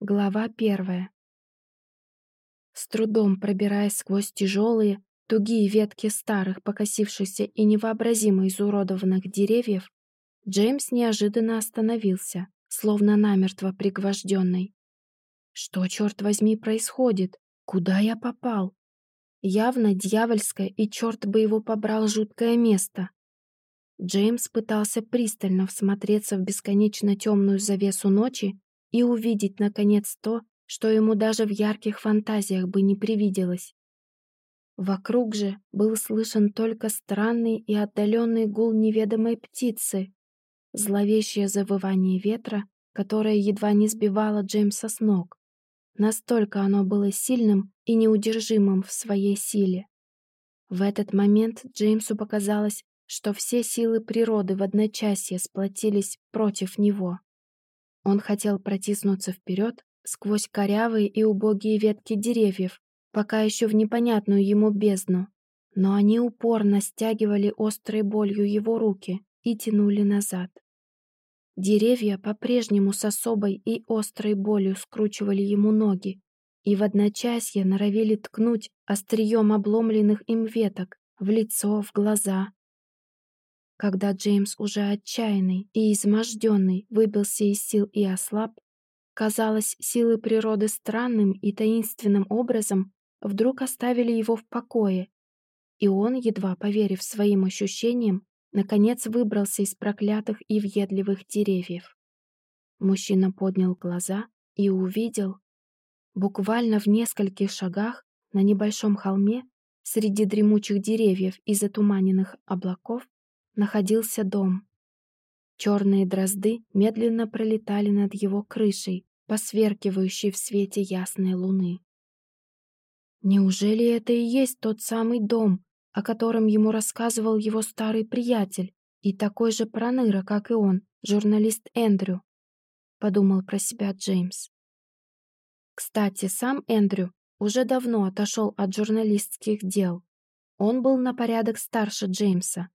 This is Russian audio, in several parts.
Глава первая. С трудом пробираясь сквозь тяжелые, тугие ветки старых, покосившихся и невообразимо изуродованных деревьев, Джеймс неожиданно остановился, словно намертво пригвожденный. Что, черт возьми, происходит? Куда я попал? Явно дьявольское, и черт бы его побрал жуткое место. Джеймс пытался пристально всмотреться в бесконечно темную завесу ночи и увидеть, наконец, то, что ему даже в ярких фантазиях бы не привиделось. Вокруг же был слышен только странный и отдаленный гул неведомой птицы, зловещее завывание ветра, которое едва не сбивало Джеймса с ног. Настолько оно было сильным и неудержимым в своей силе. В этот момент Джеймсу показалось, что все силы природы в одночасье сплотились против него. Он хотел протиснуться вперед сквозь корявые и убогие ветки деревьев, пока еще в непонятную ему бездну, но они упорно стягивали острой болью его руки и тянули назад. Деревья по-прежнему с особой и острой болью скручивали ему ноги и в одночасье норовили ткнуть острием обломленных им веток в лицо, в глаза, когда Джеймс уже отчаянный и изможденный выбился из сил и ослаб, казалось, силы природы странным и таинственным образом вдруг оставили его в покое, и он, едва поверив своим ощущениям, наконец выбрался из проклятых и въедливых деревьев. Мужчина поднял глаза и увидел, буквально в нескольких шагах на небольшом холме среди дремучих деревьев и затуманенных облаков находился дом. Черные дрозды медленно пролетали над его крышей, посверкивающей в свете ясной луны. Неужели это и есть тот самый дом, о котором ему рассказывал его старый приятель и такой же проныра, как и он, журналист Эндрю? Подумал про себя Джеймс. Кстати, сам Эндрю уже давно отошел от журналистских дел. Он был на порядок старше Джеймса,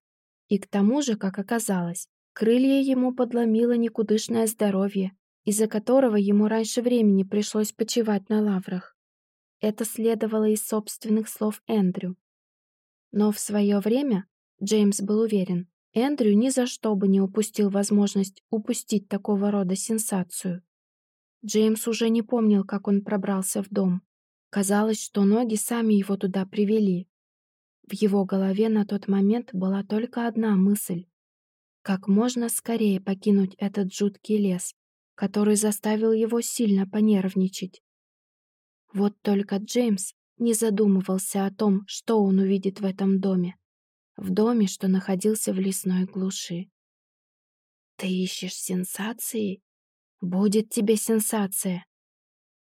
и к тому же, как оказалось, крылья ему подломило никудышное здоровье, из-за которого ему раньше времени пришлось почивать на лаврах. Это следовало из собственных слов Эндрю. Но в свое время, Джеймс был уверен, Эндрю ни за что бы не упустил возможность упустить такого рода сенсацию. Джеймс уже не помнил, как он пробрался в дом. Казалось, что ноги сами его туда привели. В его голове на тот момент была только одна мысль. Как можно скорее покинуть этот жуткий лес, который заставил его сильно понервничать. Вот только Джеймс не задумывался о том, что он увидит в этом доме. В доме, что находился в лесной глуши. «Ты ищешь сенсации? Будет тебе сенсация!»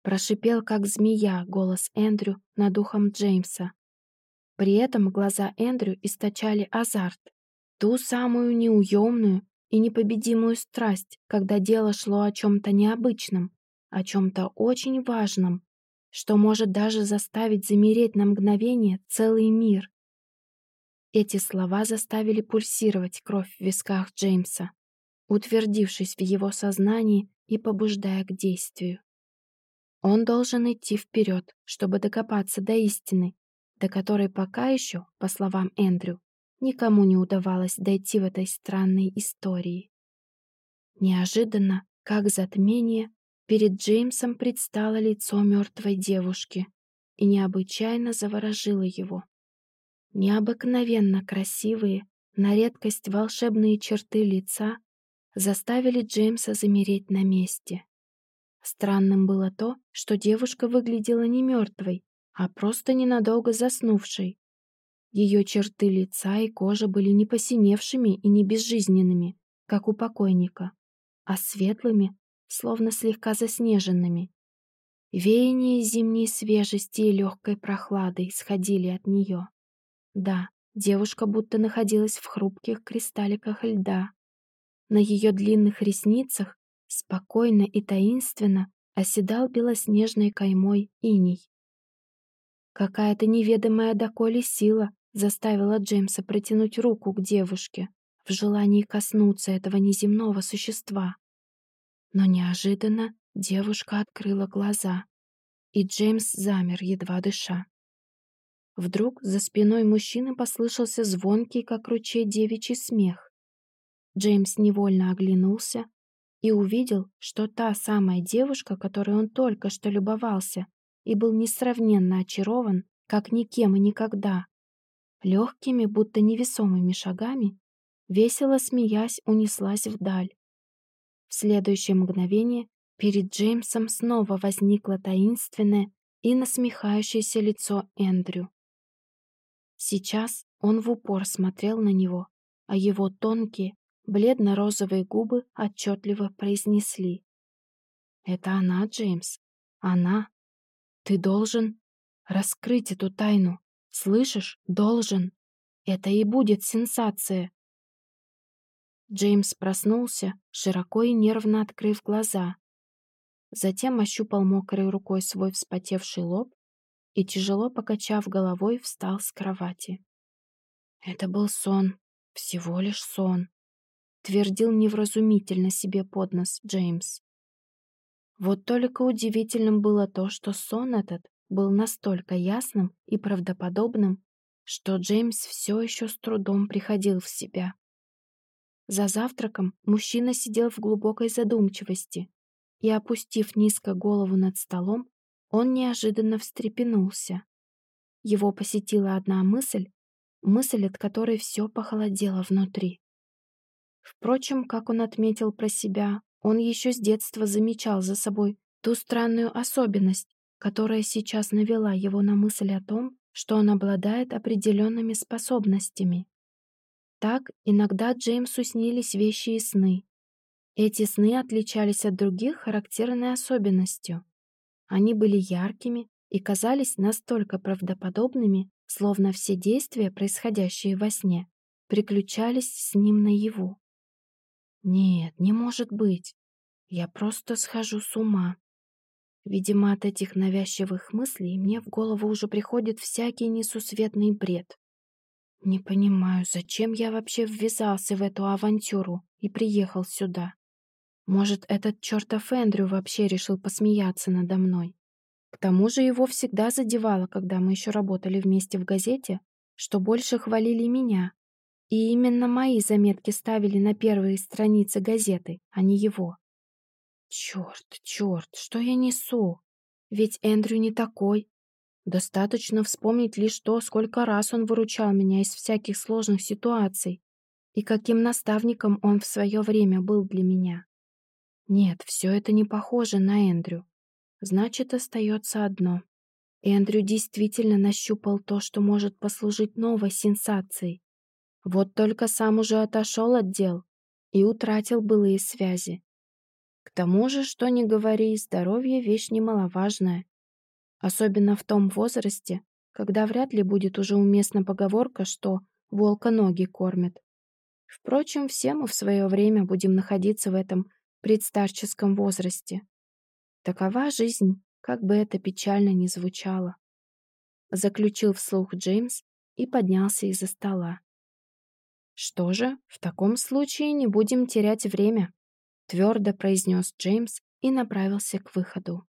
Прошипел, как змея, голос Эндрю над духом Джеймса. При этом глаза Эндрю источали азарт, ту самую неуемную и непобедимую страсть, когда дело шло о чем-то необычном, о чем-то очень важном, что может даже заставить замереть на мгновение целый мир. Эти слова заставили пульсировать кровь в висках Джеймса, утвердившись в его сознании и побуждая к действию. Он должен идти вперед, чтобы докопаться до истины до которой пока еще, по словам Эндрю, никому не удавалось дойти в этой странной истории. Неожиданно, как затмение, перед Джеймсом предстало лицо мертвой девушки и необычайно заворожило его. Необыкновенно красивые, на редкость волшебные черты лица заставили Джеймса замереть на месте. Странным было то, что девушка выглядела не мертвой, а просто ненадолго заснувшей. Ее черты лица и кожа были не посиневшими и не безжизненными, как у покойника, а светлыми, словно слегка заснеженными. Веяние зимней свежести и легкой прохлады исходили от нее. Да, девушка будто находилась в хрупких кристалликах льда. На ее длинных ресницах спокойно и таинственно оседал белоснежной каймой иней. Какая-то неведомая доколе сила заставила Джеймса протянуть руку к девушке в желании коснуться этого неземного существа. Но неожиданно Девушка открыла глаза, и Джеймс замер, едва дыша. Вдруг за спиной мужчины послышался звонкий, как ручей, девичий смех. Джеймс невольно оглянулся и увидел, что та самая девушка, которой он только что любовался и был несравненно очарован, как никем и никогда, легкими, будто невесомыми шагами, весело смеясь, унеслась вдаль. В следующее мгновение перед Джеймсом снова возникло таинственное и насмехающееся лицо Эндрю. Сейчас он в упор смотрел на него, а его тонкие, бледно-розовые губы отчетливо произнесли. «Это она, Джеймс. Она. Ты должен раскрыть эту тайну. Слышишь? Должен. Это и будет сенсация». Джеймс проснулся, широко и нервно открыв глаза. Затем ощупал мокрой рукой свой вспотевший лоб и, тяжело покачав головой, встал с кровати. Это был сон, всего лишь сон, твердил невразумительно себе под нос Джеймс. Вот только удивительным было то, что сон этот был настолько ясным и правдоподобным, что Джеймс все еще с трудом приходил в себя. За завтраком мужчина сидел в глубокой задумчивости и, опустив низко голову над столом, он неожиданно встрепенулся. Его посетила одна мысль, мысль, от которой все похолодело внутри. Впрочем, как он отметил про себя, он еще с детства замечал за собой ту странную особенность, которая сейчас навела его на мысль о том, что он обладает определенными способностями. Так иногда Джеймсу снились вещи и сны. Эти сны отличались от других характерной особенностью. Они были яркими и казались настолько правдоподобными, словно все действия, происходящие во сне, приключались с ним наяву. Нет, не может быть. Я просто схожу с ума. Видимо, от этих навязчивых мыслей мне в голову уже приходит всякий несусветный бред. Не понимаю, зачем я вообще ввязался в эту авантюру и приехал сюда. Может, этот чертов Эндрю вообще решил посмеяться надо мной. К тому же его всегда задевало, когда мы еще работали вместе в газете, что больше хвалили меня. И именно мои заметки ставили на первые страницы газеты, а не его. Черт, черт, что я несу? Ведь Эндрю не такой. Достаточно вспомнить лишь то, сколько раз он выручал меня из всяких сложных ситуаций и каким наставником он в свое время был для меня. Нет, все это не похоже на Эндрю. Значит, остается одно. Эндрю действительно нащупал то, что может послужить новой сенсацией. Вот только сам уже отошел от дел и утратил былые связи. К тому же, что ни говори, здоровье — вещь немаловажная. Особенно в том возрасте, когда вряд ли будет уже уместна поговорка, что волка ноги кормят. Впрочем, все мы в свое время будем находиться в этом предстарческом возрасте. Такова жизнь, как бы это печально ни звучало. Заключил вслух Джеймс и поднялся из-за стола. «Что же, в таком случае не будем терять время», твердо произнес Джеймс и направился к выходу.